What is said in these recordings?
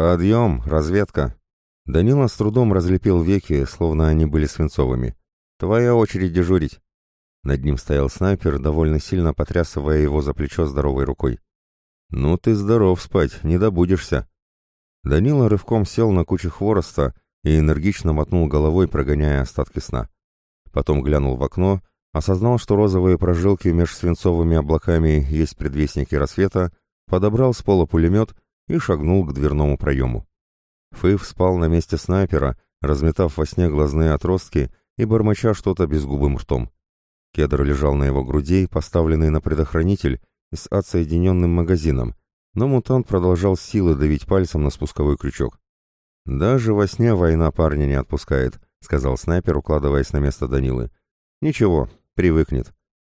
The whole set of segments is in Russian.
«Подъем, разведка!» Данила с трудом разлепил веки, словно они были свинцовыми. «Твоя очередь дежурить!» Над ним стоял снайпер, довольно сильно потрясывая его за плечо здоровой рукой. «Ну ты здоров спать, не добудешься!» Данила рывком сел на кучу хвороста и энергично мотнул головой, прогоняя остатки сна. Потом глянул в окно, осознал, что розовые прожилки меж свинцовыми облаками есть предвестники рассвета, подобрал с пола пулемет и шагнул к дверному проему. Фыв спал на месте снайпера, разметав во сне глазные отростки и бормоча что-то безгубым ртом. Кедр лежал на его груди, поставленный на предохранитель с отсоединенным магазином, но мутант продолжал силы давить пальцем на спусковой крючок. «Даже во сне война парня не отпускает», — сказал снайпер, укладываясь на место Данилы. «Ничего, привыкнет.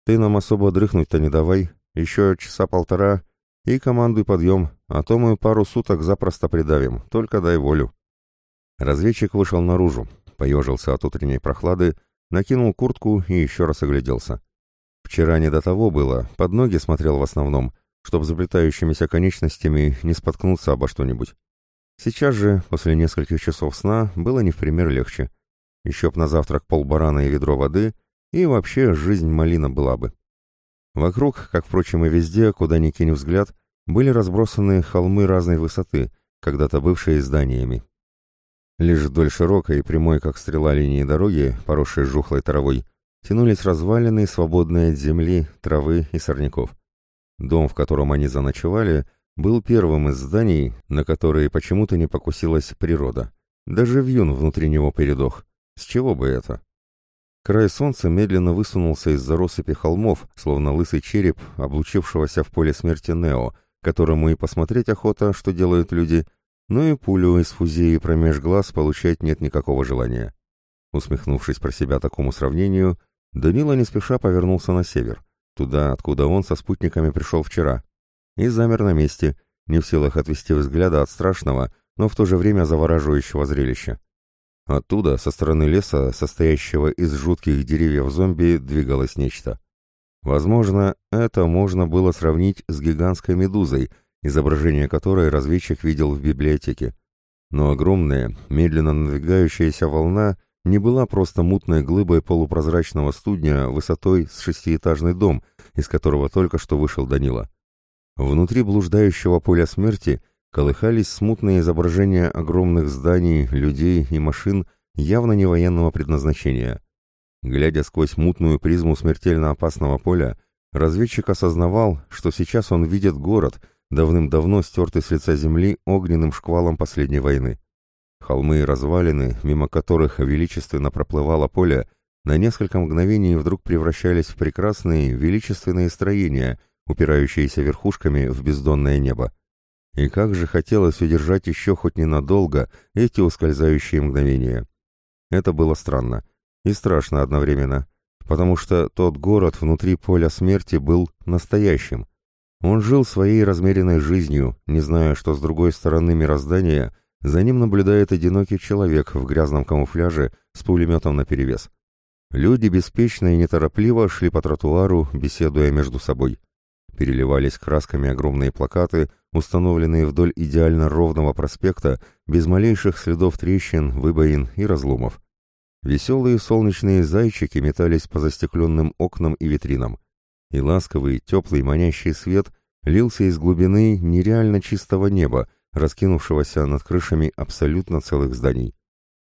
Ты нам особо дрыхнуть-то не давай. Еще часа полтора и командуй подъем, а то мы пару суток запросто придавим, только дай волю». Разведчик вышел наружу, поежился от утренней прохлады, накинул куртку и еще раз огляделся. Вчера не до того было, под ноги смотрел в основном, чтоб заплетающимися конечностями не споткнуться обо что-нибудь. Сейчас же, после нескольких часов сна, было не в пример легче. Еще б на завтрак полбарана и ведро воды, и вообще жизнь малина была бы. Вокруг, как, впрочем, и везде, куда ни кинь взгляд, были разбросаны холмы разной высоты, когда-то бывшие зданиями. Лишь вдоль широкой и прямой, как стрела линии дороги, поросшей жухлой травой, тянулись развалины, свободные от земли, травы и сорняков. Дом, в котором они заночевали, был первым из зданий, на которые почему-то не покусилась природа. Даже вьюн внутри него передох. С чего бы это? Край солнца медленно высунулся из-за россыпи холмов, словно лысый череп, облучившегося в поле смерти Нео, которому и посмотреть охота, что делают люди, но и пулю из фузии промеж глаз получать нет никакого желания. Усмехнувшись про себя такому сравнению, Данила не спеша повернулся на север, туда, откуда он со спутниками пришел вчера, и замер на месте, не в силах отвести взгляда от страшного, но в то же время завораживающего зрелища. Оттуда, со стороны леса, состоящего из жутких деревьев зомби, двигалось нечто. Возможно, это можно было сравнить с гигантской медузой, изображение которой разведчик видел в библиотеке. Но огромная, медленно надвигающаяся волна не была просто мутной глыбой полупрозрачного студня высотой с шестиэтажный дом, из которого только что вышел Данила. Внутри блуждающего поля смерти колыхались смутные изображения огромных зданий, людей и машин явно не военного предназначения. Глядя сквозь мутную призму смертельно опасного поля, разведчик осознавал, что сейчас он видит город, давным-давно стертый с лица земли огненным шквалом последней войны. Холмы и развалины, мимо которых величественно проплывало поле, на несколько мгновений вдруг превращались в прекрасные, величественные строения — упирающиеся верхушками в бездонное небо. И как же хотелось удержать еще хоть ненадолго эти ускользающие мгновения. Это было странно и страшно одновременно, потому что тот город внутри поля смерти был настоящим. Он жил своей размеренной жизнью, не зная, что с другой стороны мироздания за ним наблюдает одинокий человек в грязном камуфляже с пулеметом наперевес. Люди беспечно и неторопливо шли по тротуару, беседуя между собой переливались красками огромные плакаты, установленные вдоль идеально ровного проспекта, без малейших следов трещин, выбоин и разломов. Веселые солнечные зайчики метались по застекленным окнам и витринам, и ласковый, теплый, манящий свет лился из глубины нереально чистого неба, раскинувшегося над крышами абсолютно целых зданий.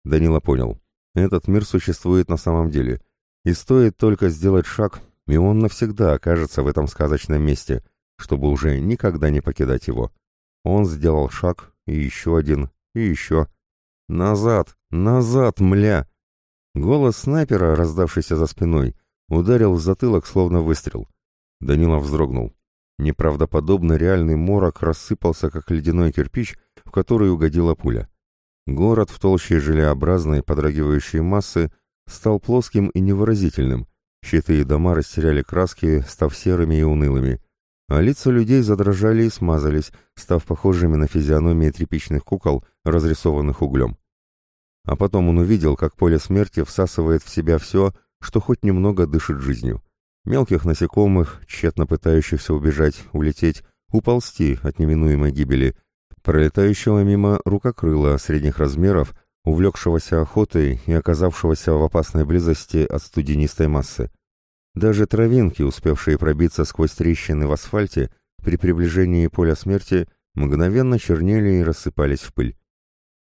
Данила понял, этот мир существует на самом деле, и стоит только сделать шаг, и он навсегда окажется в этом сказочном месте, чтобы уже никогда не покидать его. Он сделал шаг, и еще один, и еще. «Назад! Назад, мля!» Голос снайпера, раздавшийся за спиной, ударил в затылок, словно выстрел. Данила вздрогнул. Неправдоподобно реальный морок рассыпался, как ледяной кирпич, в который угодила пуля. Город в толще желеобразной, подрагивающей массы стал плоским и невыразительным, Щиты и дома растеряли краски, став серыми и унылыми, а лица людей задрожали и смазались, став похожими на физиономии тряпичных кукол, разрисованных углем. А потом он увидел, как поле смерти всасывает в себя все, что хоть немного дышит жизнью. Мелких насекомых, тщетно пытающихся убежать, улететь, уползти от неминуемой гибели, пролетающего мимо рукокрыла средних размеров, увлекшегося охотой и оказавшегося в опасной близости от студенистой массы. Даже травинки, успевшие пробиться сквозь трещины в асфальте, при приближении поля смерти, мгновенно чернели и рассыпались в пыль.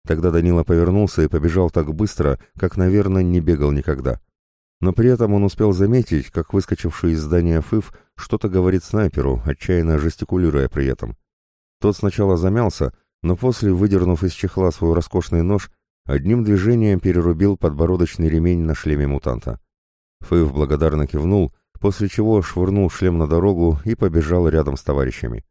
Тогда Данила повернулся и побежал так быстро, как, наверное, не бегал никогда. Но при этом он успел заметить, как выскочивший из здания ФИФ что-то говорит снайперу, отчаянно жестикулируя при этом. Тот сначала замялся, но после, выдернув из чехла свой роскошный нож, одним движением перерубил подбородочный ремень на шлеме мутанта. ФИФ благодарно кивнул, после чего швырнул шлем на дорогу и побежал рядом с товарищами.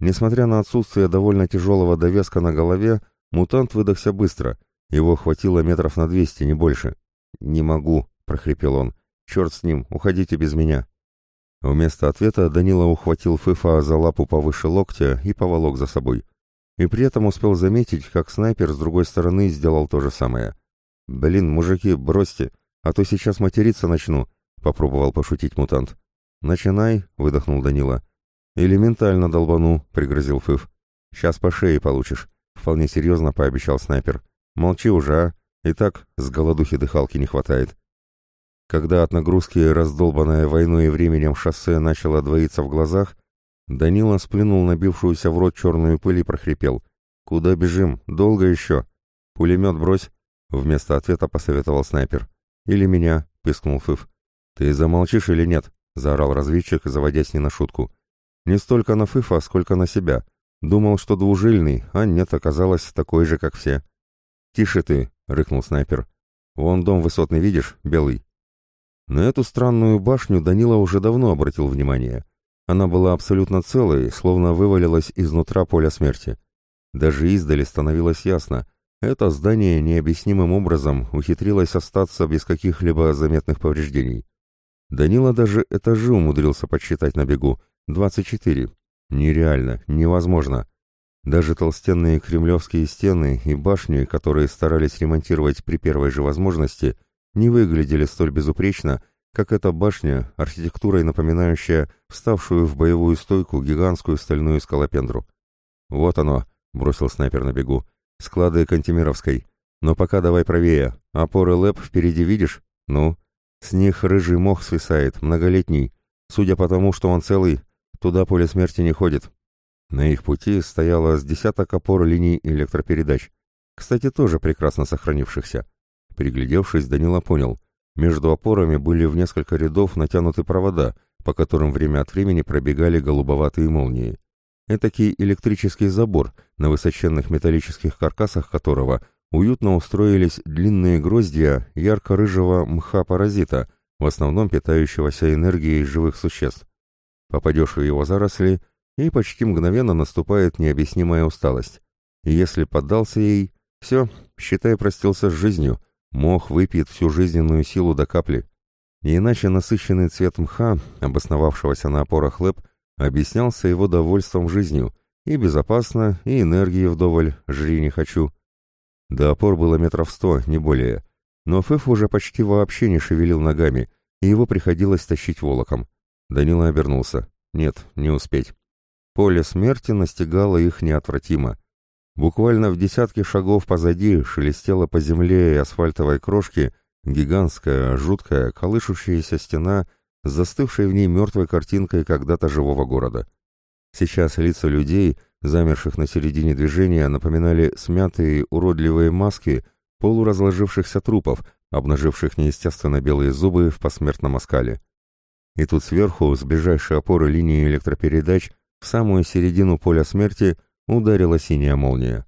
Несмотря на отсутствие довольно тяжелого довеска на голове, Мутант выдохся быстро. Его хватило метров на двести, не больше. «Не могу», — прохрипел он. «Черт с ним, уходите без меня». Вместо ответа Данила ухватил Фыфа за лапу повыше локтя и поволок за собой. И при этом успел заметить, как снайпер с другой стороны сделал то же самое. «Блин, мужики, бросьте, а то сейчас материться начну», — попробовал пошутить мутант. «Начинай», — выдохнул Данила. «Элементально долбану», — пригрозил Фыф. «Сейчас по шее получишь». Вполне серьезно пообещал снайпер. Молчи уже, а? И так с голодухи дыхалки не хватает. Когда от нагрузки раздолбанное войной и временем шоссе начало двоиться в глазах, Данила сплюнул набившуюся в рот черную пыль и прохрипел. «Куда бежим? Долго еще?» «Пулемет брось», — вместо ответа посоветовал снайпер. «Или меня», — пискнул Фыф. «Ты замолчишь или нет?» — заорал разведчик, заводясь не на шутку. «Не столько на Фыфа, сколько на себя. Думал, что двужильный, а нет, оказалось такой же, как все. «Тише ты!» — рыкнул снайпер. «Вон дом высотный, видишь? Белый». На эту странную башню Данила уже давно обратил внимание. Она была абсолютно целой, словно вывалилась изнутра поля смерти. Даже издали становилось ясно. Это здание необъяснимым образом ухитрилось остаться без каких-либо заметных повреждений. Данила даже этажи умудрился подсчитать на бегу. Двадцать четыре. Нереально, невозможно. Даже толстенные кремлевские стены и башни, которые старались ремонтировать при первой же возможности, не выглядели столь безупречно, как эта башня, архитектурой напоминающая вставшую в боевую стойку гигантскую стальную скалопендру. «Вот оно», — бросил снайпер на бегу, — «склады Кантемировской. Но пока давай правее. Опоры ЛЭП впереди видишь? Ну? С них рыжий мох свисает, многолетний. Судя по тому, что он целый, Туда поле смерти не ходит. На их пути стояло с десяток опор линий электропередач. Кстати, тоже прекрасно сохранившихся. Приглядевшись, Данила понял. Между опорами были в несколько рядов натянуты провода, по которым время от времени пробегали голубоватые молнии. Этакий электрический забор, на высоченных металлических каркасах которого уютно устроились длинные гроздья ярко-рыжего мха-паразита, в основном питающегося энергией живых существ. Попадешь в его заросли, и почти мгновенно наступает необъяснимая усталость. И если поддался ей, все, считай, простился с жизнью, мох выпьет всю жизненную силу до капли. Не иначе насыщенный цвет мха, обосновавшегося на опорах лэп, объяснялся его довольством жизнью, и безопасно, и энергии вдоволь, жри не хочу. До опор было метров сто, не более. Но Фэф уже почти вообще не шевелил ногами, и его приходилось тащить волоком. Данила обернулся. Нет, не успеть. Поле смерти настигало их неотвратимо. Буквально в десятке шагов позади шелестела по земле и асфальтовой крошке гигантская, жуткая, колышущаяся стена с застывшей в ней мертвой картинкой когда-то живого города. Сейчас лица людей, замерших на середине движения, напоминали смятые уродливые маски полуразложившихся трупов, обнаживших неестественно белые зубы в посмертном оскале. И тут сверху, с ближайшей опоры линии электропередач, в самую середину поля смерти ударила синяя молния.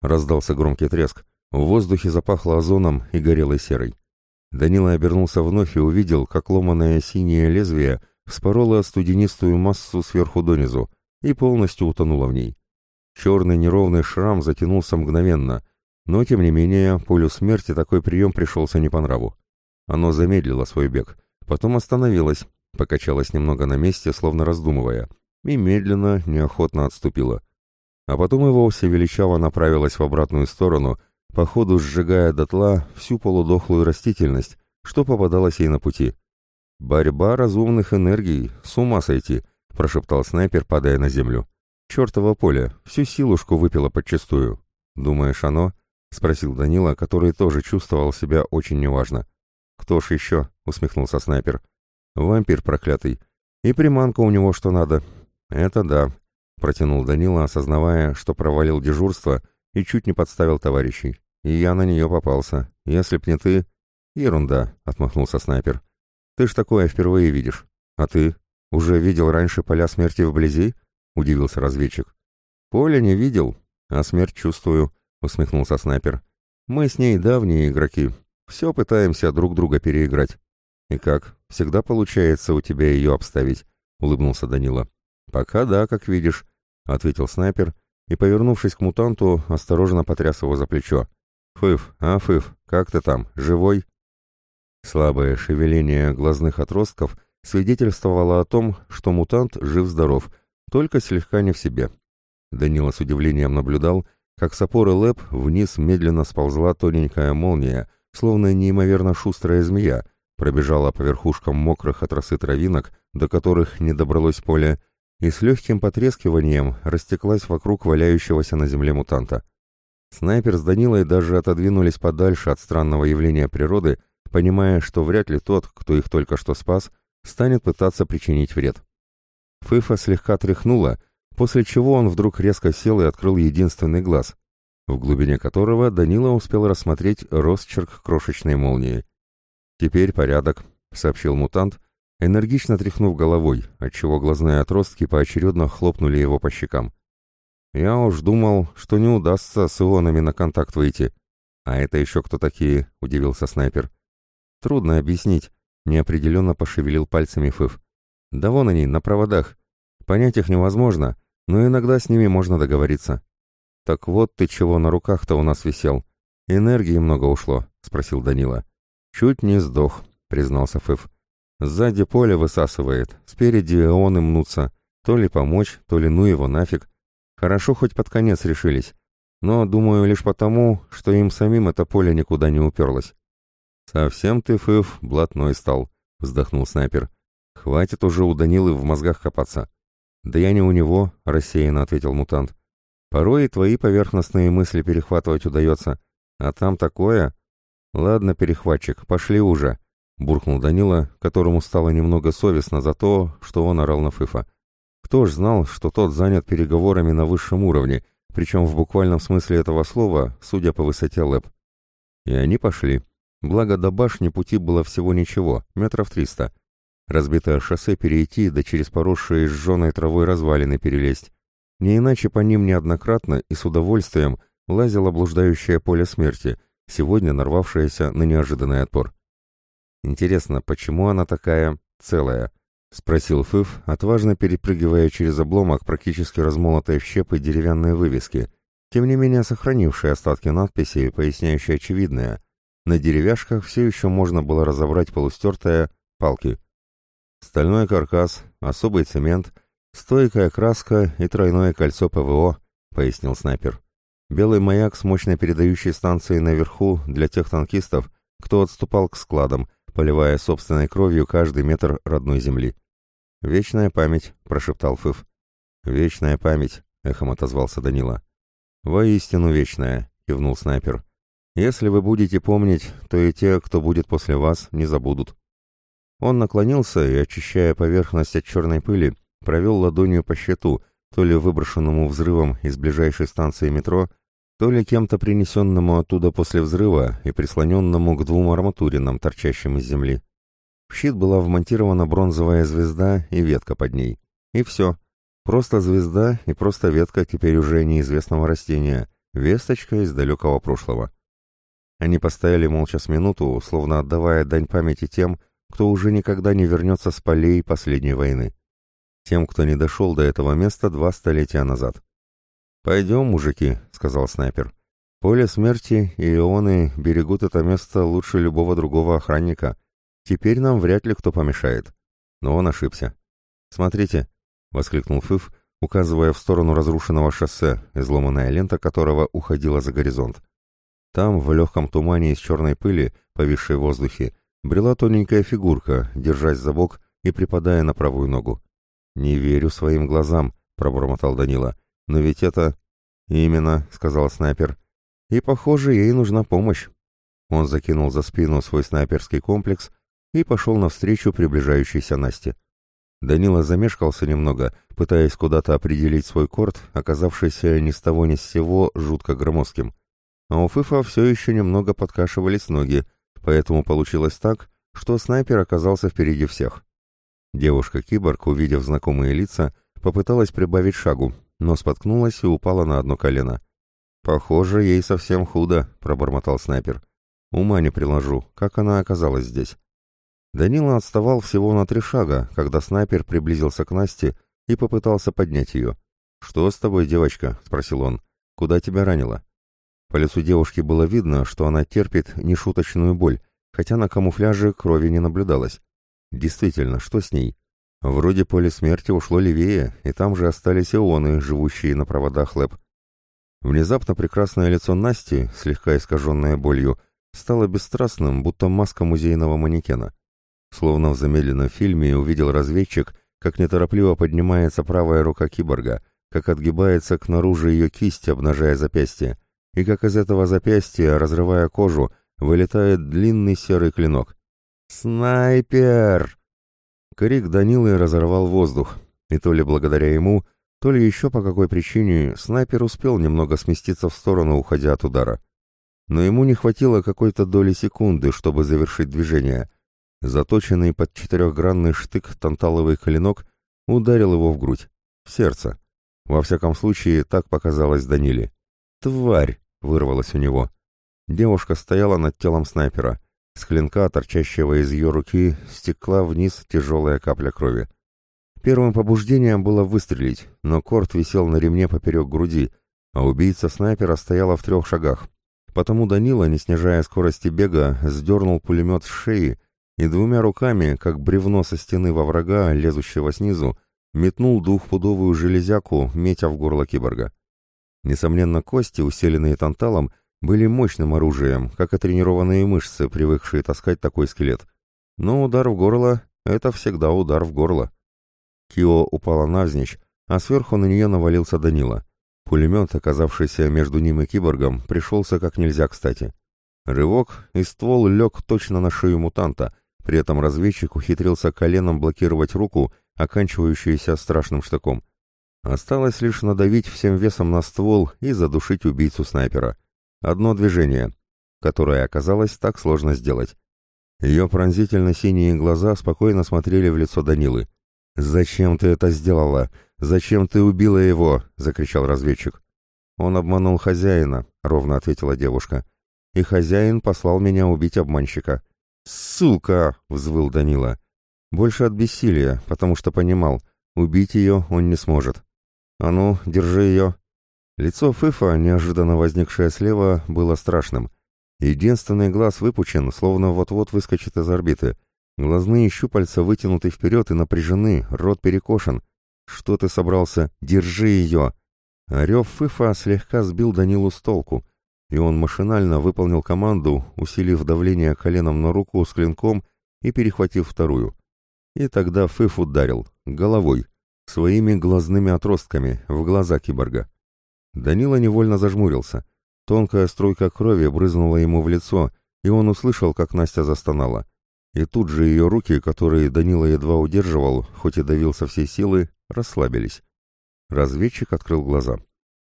Раздался громкий треск. В воздухе запахло озоном и горелой серой. Данила обернулся вновь и увидел, как ломаное синее лезвие вспороло студенистую массу сверху донизу и полностью утонуло в ней. Черный неровный шрам затянулся мгновенно, но, тем не менее, полю смерти такой прием пришелся не по нраву. Оно замедлило свой бег, Потом остановилась, покачалась немного на месте, словно раздумывая, и медленно, неохотно отступила. А потом и вовсе величаво направилась в обратную сторону, по ходу сжигая дотла всю полудохлую растительность, что попадалось ей на пути. «Борьба разумных энергий, с ума сойти!» — прошептал снайпер, падая на землю. Чертово поле, всю силушку выпило подчистую. Думаешь, оно? Спросил Данила, который тоже чувствовал себя очень неважно. Кто ж еще? Усмехнулся снайпер. Вампир проклятый. И приманка у него что надо. Это да, протянул Данила, осознавая, что провалил дежурство и чуть не подставил товарищей. И я на нее попался. Если б не ты... Ерунда, отмахнулся снайпер. Ты ж такое впервые видишь. А ты? Уже видел раньше поля смерти вблизи? Удивился разведчик. Поле не видел, а смерть чувствую, усмехнулся снайпер. Мы с ней давние игроки. Все пытаемся друг друга переиграть. И как, всегда получается у тебя ее обставить? Улыбнулся Данила. Пока да, как видишь, ответил снайпер и, повернувшись к мутанту, осторожно потряс его за плечо. «Фыф, а, Фыф, как ты там, живой?» Слабое шевеление глазных отростков свидетельствовало о том, что мутант жив-здоров, только слегка не в себе. Данила с удивлением наблюдал, как с опоры лэп вниз медленно сползла тоненькая молния, словно неимоверно шустрая змея, пробежала по верхушкам мокрых от росы травинок, до которых не добралось поле, и с легким потрескиванием растеклась вокруг валяющегося на земле мутанта. Снайпер с Данилой даже отодвинулись подальше от странного явления природы, понимая, что вряд ли тот, кто их только что спас, станет пытаться причинить вред. Фыфа слегка тряхнула, после чего он вдруг резко сел и открыл единственный глаз, в глубине которого Данила успел рассмотреть росчерк крошечной молнии. «Теперь порядок», — сообщил мутант, энергично тряхнув головой, отчего глазные отростки поочередно хлопнули его по щекам. «Я уж думал, что не удастся с ионами на контакт выйти». «А это еще кто такие?» — удивился снайпер. «Трудно объяснить», — неопределенно пошевелил пальцами Фыв. «Да вон они, на проводах. Понять их невозможно, но иногда с ними можно договориться». «Так вот ты чего на руках-то у нас висел. Энергии много ушло», — спросил Данила. «Чуть не сдох», — признался Фыв. «Сзади поле высасывает, спереди он им мнутся. То ли помочь, то ли ну его нафиг. Хорошо хоть под конец решились. Но, думаю, лишь потому, что им самим это поле никуда не уперлось». «Совсем ты, Фыв, блатной стал», — вздохнул снайпер. «Хватит уже у Данилы в мозгах копаться». «Да я не у него», — рассеянно ответил мутант. «Порой и твои поверхностные мысли перехватывать удается. А там такое...» «Ладно, перехватчик, пошли уже», — буркнул Данила, которому стало немного совестно за то, что он орал на Фыфа. Кто ж знал, что тот занят переговорами на высшем уровне, причем в буквальном смысле этого слова, судя по высоте лэп. И они пошли. Благо до башни пути было всего ничего, метров триста. Разбитое шоссе перейти, да через поросшие сжженной травой развалины перелезть. Не иначе по ним неоднократно и с удовольствием лазило блуждающее поле смерти — сегодня нарвавшаяся на неожиданный отпор. «Интересно, почему она такая целая?» — спросил Фыф, отважно перепрыгивая через обломок практически размолотой в щепы деревянной вывески, тем не менее сохранившей остатки надписи, поясняющей очевидное. На деревяшках все еще можно было разобрать полустертые палки. Стальной каркас, особый цемент, стойкая краска и тройное кольцо ПВО, пояснил снайпер. Белый маяк с мощной передающей станцией наверху для тех танкистов, кто отступал к складам, поливая собственной кровью каждый метр родной земли. «Вечная память», — прошептал Фыф. «Вечная память», — эхом отозвался Данила. «Воистину вечная», — кивнул снайпер. «Если вы будете помнить, то и те, кто будет после вас, не забудут». Он наклонился и, очищая поверхность от черной пыли, провел ладонью по щиту, то ли выброшенному взрывом из ближайшей станции метро, то ли кем-то принесенному оттуда после взрыва и прислоненному к двум арматуринам, торчащим из земли. В щит была вмонтирована бронзовая звезда и ветка под ней. И все. Просто звезда и просто ветка теперь уже неизвестного растения, весточка из далекого прошлого. Они постояли молча с минуту, словно отдавая дань памяти тем, кто уже никогда не вернется с полей последней войны. Тем, кто не дошел до этого места два столетия назад. «Пойдем, мужики», — сказал снайпер. «Поле смерти и ионы берегут это место лучше любого другого охранника. Теперь нам вряд ли кто помешает». Но он ошибся. «Смотрите», — воскликнул Фыф, указывая в сторону разрушенного шоссе, изломанная лента которого уходила за горизонт. Там, в легком тумане из черной пыли, повисшей в воздухе, брела тоненькая фигурка, держась за бок и припадая на правую ногу. «Не верю своим глазам», — пробормотал Данила. Но ведь это... Именно, сказал снайпер. И, похоже, ей нужна помощь. Он закинул за спину свой снайперский комплекс и пошел навстречу приближающейся Насте. Данила замешкался немного, пытаясь куда-то определить свой корт, оказавшийся ни с того ни с сего жутко громоздким. А у Фыфа все еще немного подкашивались ноги, поэтому получилось так, что снайпер оказался впереди всех. Девушка-киборг, увидев знакомые лица, попыталась прибавить шагу, но споткнулась и упала на одно колено. «Похоже, ей совсем худо», — пробормотал снайпер. «Ума не приложу, как она оказалась здесь». Данила отставал всего на три шага, когда снайпер приблизился к Насте и попытался поднять ее. «Что с тобой, девочка?» — спросил он. «Куда тебя ранило?» По лицу девушки было видно, что она терпит нешуточную боль, хотя на камуфляже крови не наблюдалось. Действительно, что с ней? Вроде поле смерти ушло левее, и там же остались ионы, живущие на проводах ЛЭП. Внезапно прекрасное лицо Насти, слегка искаженное болью, стало бесстрастным, будто маска музейного манекена. Словно в замедленном фильме увидел разведчик, как неторопливо поднимается правая рука киборга, как отгибается к наружу ее кисть, обнажая запястье, и как из этого запястья, разрывая кожу, вылетает длинный серый клинок. «Снайпер!» Крик Данилы разорвал воздух, и то ли благодаря ему, то ли еще по какой причине снайпер успел немного сместиться в сторону, уходя от удара. Но ему не хватило какой-то доли секунды, чтобы завершить движение — Заточенный под четырехгранный штык танталовый клинок ударил его в грудь, в сердце. Во всяком случае, так показалось Даниле. «Тварь!» — вырвалось у него. Девушка стояла над телом снайпера. С клинка, торчащего из ее руки, стекла вниз тяжелая капля крови. Первым побуждением было выстрелить, но корт висел на ремне поперек груди, а убийца снайпера стояла в трех шагах. Потому Данила, не снижая скорости бега, сдернул пулемет с шеи и двумя руками, как бревно со стены во врага, лезущего снизу, метнул двухпудовую железяку, метя в горло киборга. Несомненно, кости, усиленные танталом, были мощным оружием, как и тренированные мышцы, привыкшие таскать такой скелет. Но удар в горло — это всегда удар в горло. Кио упала навзничь, а сверху на нее навалился Данила. Пулемет, оказавшийся между ним и киборгом, пришелся как нельзя кстати. Рывок, и ствол лег точно на шею мутанта, при этом разведчик ухитрился коленом блокировать руку, оканчивающуюся страшным штыком. Осталось лишь надавить всем весом на ствол и задушить убийцу снайпера. Одно движение, которое оказалось так сложно сделать. Ее пронзительно-синие глаза спокойно смотрели в лицо Данилы. «Зачем ты это сделала? Зачем ты убила его?» — закричал разведчик. «Он обманул хозяина», — ровно ответила девушка. «И хозяин послал меня убить обманщика. «Сука!» — взвыл Данила. Больше от бессилия, потому что понимал, убить ее он не сможет. «А ну, держи ее!» Лицо Фыфа, неожиданно возникшее слева, было страшным. Единственный глаз выпучен, словно вот-вот выскочит из орбиты. Глазные щупальца вытянуты вперед и напряжены, рот перекошен. «Что ты собрался? Держи ее!» Орев Фыфа слегка сбил Данилу с толку и он машинально выполнил команду, усилив давление коленом на руку с клинком и перехватив вторую. И тогда Фыф ударил, головой, своими глазными отростками, в глаза киборга. Данила невольно зажмурился. Тонкая струйка крови брызнула ему в лицо, и он услышал, как Настя застонала. И тут же ее руки, которые Данила едва удерживал, хоть и давил со всей силы, расслабились. Разведчик открыл глаза.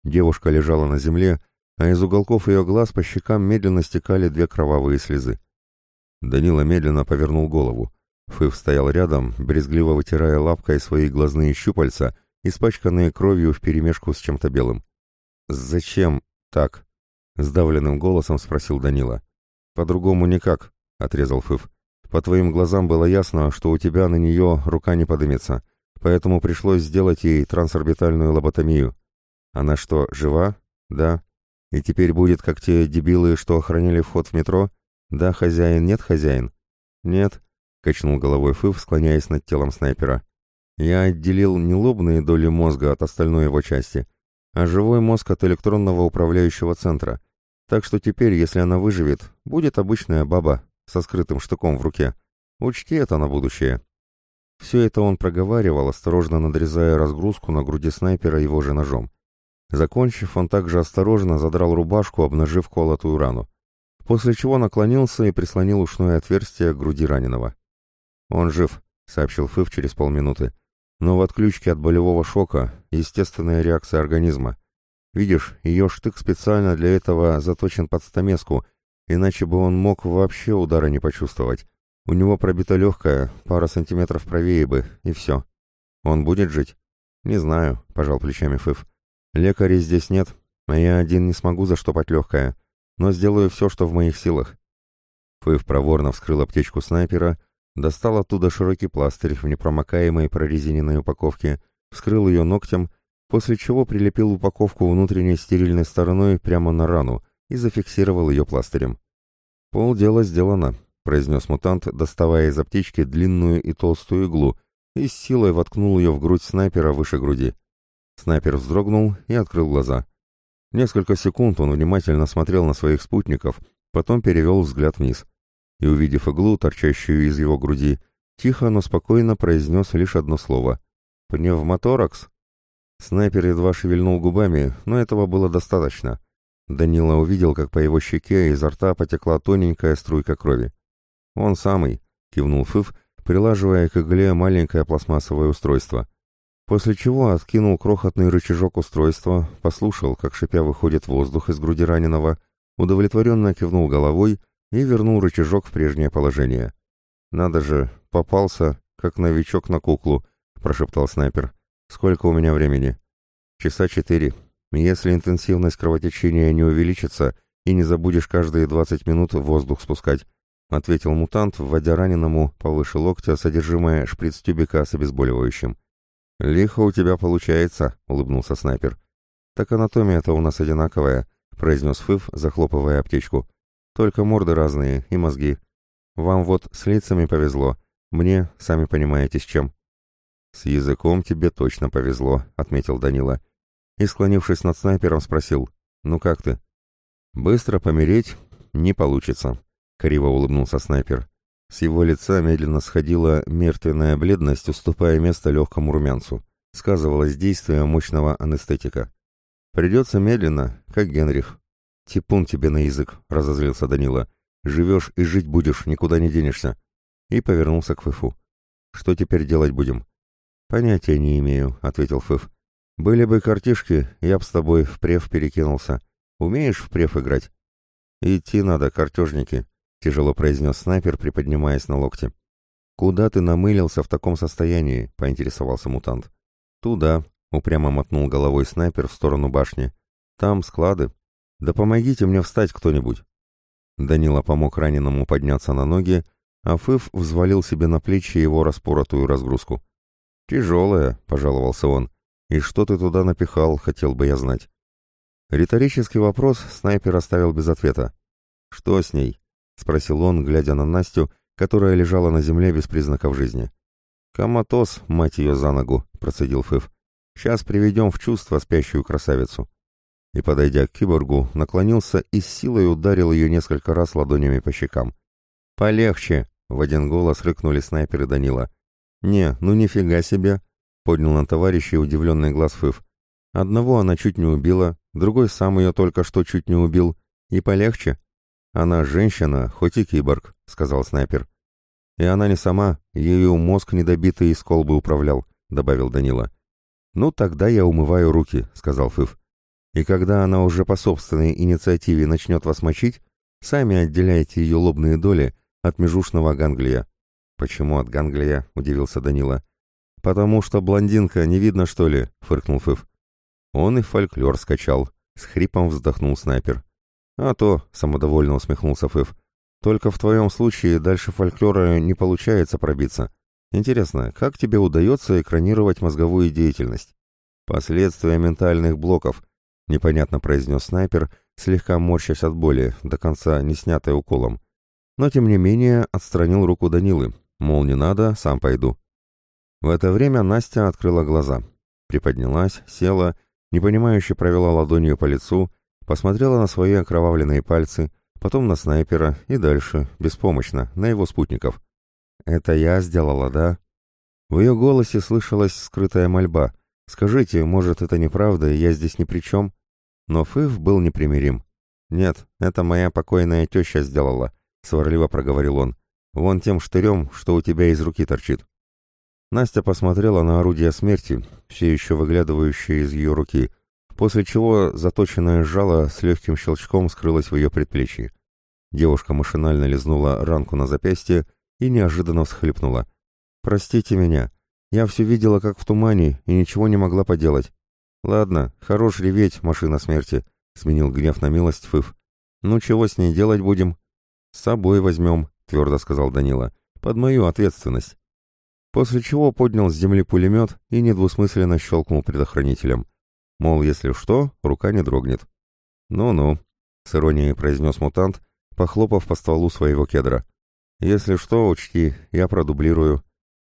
Девушка лежала на земле, а из уголков ее глаз по щекам медленно стекали две кровавые слезы. Данила медленно повернул голову. Фыв стоял рядом, брезгливо вытирая лапкой свои глазные щупальца, испачканные кровью вперемешку с чем-то белым. «Зачем так?» — сдавленным голосом спросил Данила. «По-другому никак», — отрезал Фыв. «По твоим глазам было ясно, что у тебя на нее рука не подымется, поэтому пришлось сделать ей трансорбитальную лоботомию. Она что, жива? Да. И теперь будет, как те дебилы, что охраняли вход в метро? Да, хозяин, нет, хозяин? Нет, качнул головой Фыв, склоняясь над телом снайпера. Я отделил не лобные доли мозга от остальной его части, а живой мозг от электронного управляющего центра. Так что теперь, если она выживет, будет обычная баба со скрытым штыком в руке. Учти это на будущее. Все это он проговаривал, осторожно надрезая разгрузку на груди снайпера его же ножом. Закончив, он также осторожно задрал рубашку, обнажив колотую рану, после чего наклонился и прислонил ушное отверстие к груди раненого. «Он жив», — сообщил Фыв через полминуты. «Но в отключке от болевого шока естественная реакция организма. Видишь, ее штык специально для этого заточен под стамеску, иначе бы он мог вообще удара не почувствовать. У него пробита легкая, пара сантиметров правее бы, и все. Он будет жить?» «Не знаю», — пожал плечами Фыв. Лекарей здесь нет, а я один не смогу заштопать легкое, но сделаю все, что в моих силах. Фыв проворно вскрыл аптечку снайпера, достал оттуда широкий пластырь в непромокаемой прорезиненной упаковке, вскрыл ее ногтем, после чего прилепил упаковку внутренней стерильной стороной прямо на рану и зафиксировал ее пластырем. «Полдела сделано», — произнес мутант, доставая из аптечки длинную и толстую иглу, и с силой воткнул ее в грудь снайпера выше груди. Снайпер вздрогнул и открыл глаза. Несколько секунд он внимательно смотрел на своих спутников, потом перевел взгляд вниз. И, увидев иглу, торчащую из его груди, тихо, но спокойно произнес лишь одно слово. «Пневмоторакс?» Снайпер едва шевельнул губами, но этого было достаточно. Данила увидел, как по его щеке изо рта потекла тоненькая струйка крови. «Он самый», — кивнул Фыв, прилаживая к игле маленькое пластмассовое устройство после чего откинул крохотный рычажок устройства, послушал, как шипя выходит воздух из груди раненого, удовлетворенно кивнул головой и вернул рычажок в прежнее положение. «Надо же, попался, как новичок на куклу», — прошептал снайпер. «Сколько у меня времени?» «Часа четыре. Если интенсивность кровотечения не увеличится и не забудешь каждые двадцать минут воздух спускать», — ответил мутант, вводя раненому повыше локтя содержимое шприц-тюбика с обезболивающим. «Лихо у тебя получается», — улыбнулся снайпер. «Так анатомия-то у нас одинаковая», — произнес Фыв, захлопывая аптечку. «Только морды разные и мозги. Вам вот с лицами повезло, мне, сами понимаете, с чем». «С языком тебе точно повезло», — отметил Данила. И, склонившись над снайпером, спросил, «Ну как ты?» «Быстро помереть не получится», — криво улыбнулся снайпер. С его лица медленно сходила мертвенная бледность, уступая место легкому румянцу. Сказывалось действие мощного анестетика. «Придется медленно, как Генрих». «Типун тебе на язык», — разозлился Данила. «Живешь и жить будешь, никуда не денешься». И повернулся к Фыфу. «Что теперь делать будем?» «Понятия не имею», — ответил Фыф. «Были бы картишки, я б с тобой в прев перекинулся. Умеешь в прев играть?» «Идти надо, картежники», — тяжело произнес снайпер, приподнимаясь на локте. «Куда ты намылился в таком состоянии?» — поинтересовался мутант. «Туда», — упрямо мотнул головой снайпер в сторону башни. «Там склады. Да помогите мне встать кто-нибудь». Данила помог раненому подняться на ноги, а Фыф взвалил себе на плечи его распоротую разгрузку. «Тяжелая», — пожаловался он. «И что ты туда напихал, хотел бы я знать». Риторический вопрос снайпер оставил без ответа. «Что с ней?» — спросил он, глядя на Настю, которая лежала на земле без признаков жизни. «Коматоз, мать ее за ногу», — процедил Фыв. «Сейчас приведем в чувство спящую красавицу». И, подойдя к киборгу, наклонился и с силой ударил ее несколько раз ладонями по щекам. «Полегче!» — в один голос рыкнули снайперы Данила. «Не, ну нифига себе!» — поднял на товарища удивленный глаз Фыв. «Одного она чуть не убила, другой сам ее только что чуть не убил. И полегче!» «Она женщина, хоть и киборг», — сказал снайпер. «И она не сама, ею мозг недобитый из колбы управлял», — добавил Данила. «Ну, тогда я умываю руки», — сказал Фыв. «И когда она уже по собственной инициативе начнет вас мочить, сами отделяйте ее лобные доли от межушного ганглия». «Почему от ганглия?» — удивился Данила. «Потому что блондинка, не видно, что ли?» — фыркнул Фыв. Он и фольклор скачал. С хрипом вздохнул снайпер. «А то», — самодовольно усмехнулся Фыв, — «только в твоем случае дальше фольклора не получается пробиться. Интересно, как тебе удается экранировать мозговую деятельность?» «Последствия ментальных блоков», — непонятно произнес снайпер, слегка морщась от боли, до конца не снятой уколом. Но, тем не менее, отстранил руку Данилы, мол, не надо, сам пойду. В это время Настя открыла глаза, приподнялась, села, непонимающе провела ладонью по лицу, Посмотрела на свои окровавленные пальцы, потом на снайпера и дальше, беспомощно, на его спутников. «Это я сделала, да?» В ее голосе слышалась скрытая мольба, Скажите, может, это неправда, и я здесь ни при чем?» Но Фыв был непримирим. «Нет, это моя покойная теща сделала», — сварливо проговорил он. «Вон тем штырем, что у тебя из руки торчит». Настя посмотрела на орудие смерти, все еще выглядывающее из ее руки, после чего заточенное жало с легким щелчком скрылось в ее предплечье. Девушка машинально лизнула ранку на запястье и неожиданно всхлипнула. «Простите меня. Я все видела, как в тумане, и ничего не могла поделать. Ладно, хорош реветь, машина смерти», — сменил гнев на милость Фыф. «Ну чего с ней делать будем?» «С собой возьмем», — твердо сказал Данила. «Под мою ответственность». После чего поднял с земли пулемет и недвусмысленно щелкнул предохранителем. Мол, если что, рука не дрогнет. «Ну-ну», — с иронией произнес мутант, похлопав по стволу своего кедра. «Если что, учти, я продублирую».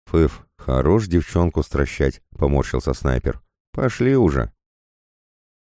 «Фыф, хорош девчонку стращать», — поморщился снайпер. «Пошли уже».